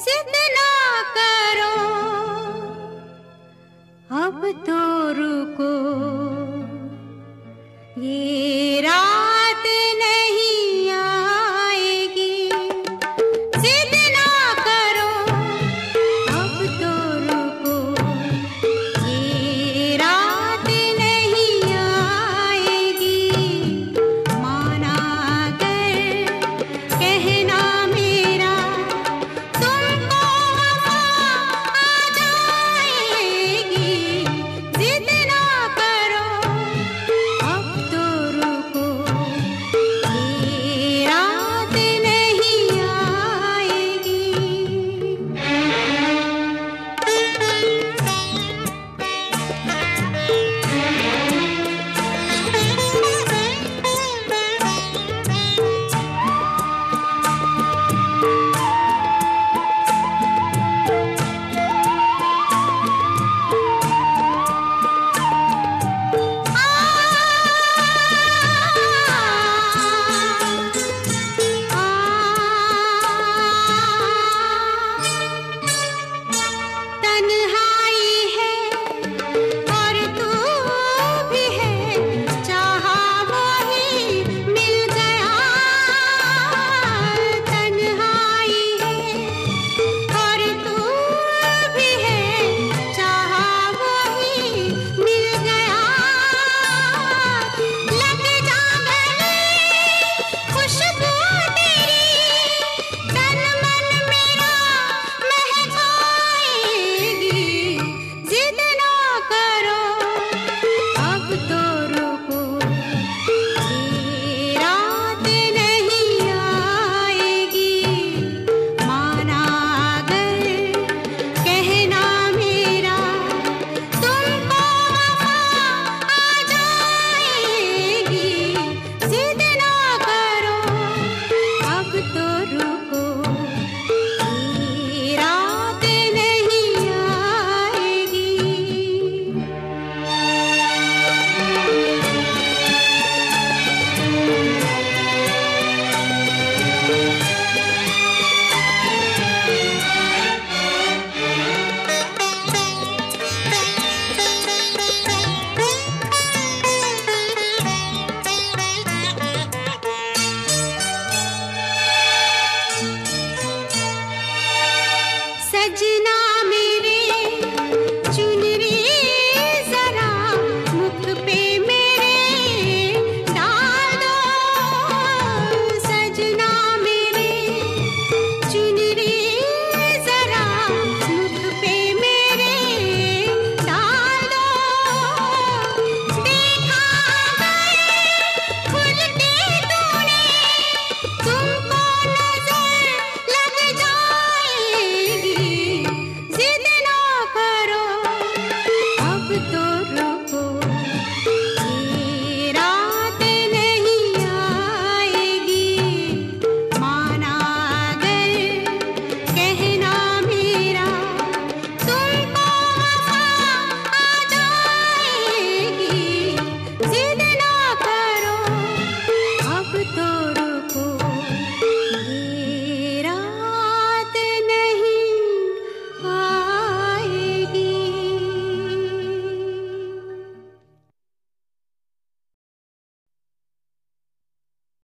जिद ना करो। अब तो रुको। ये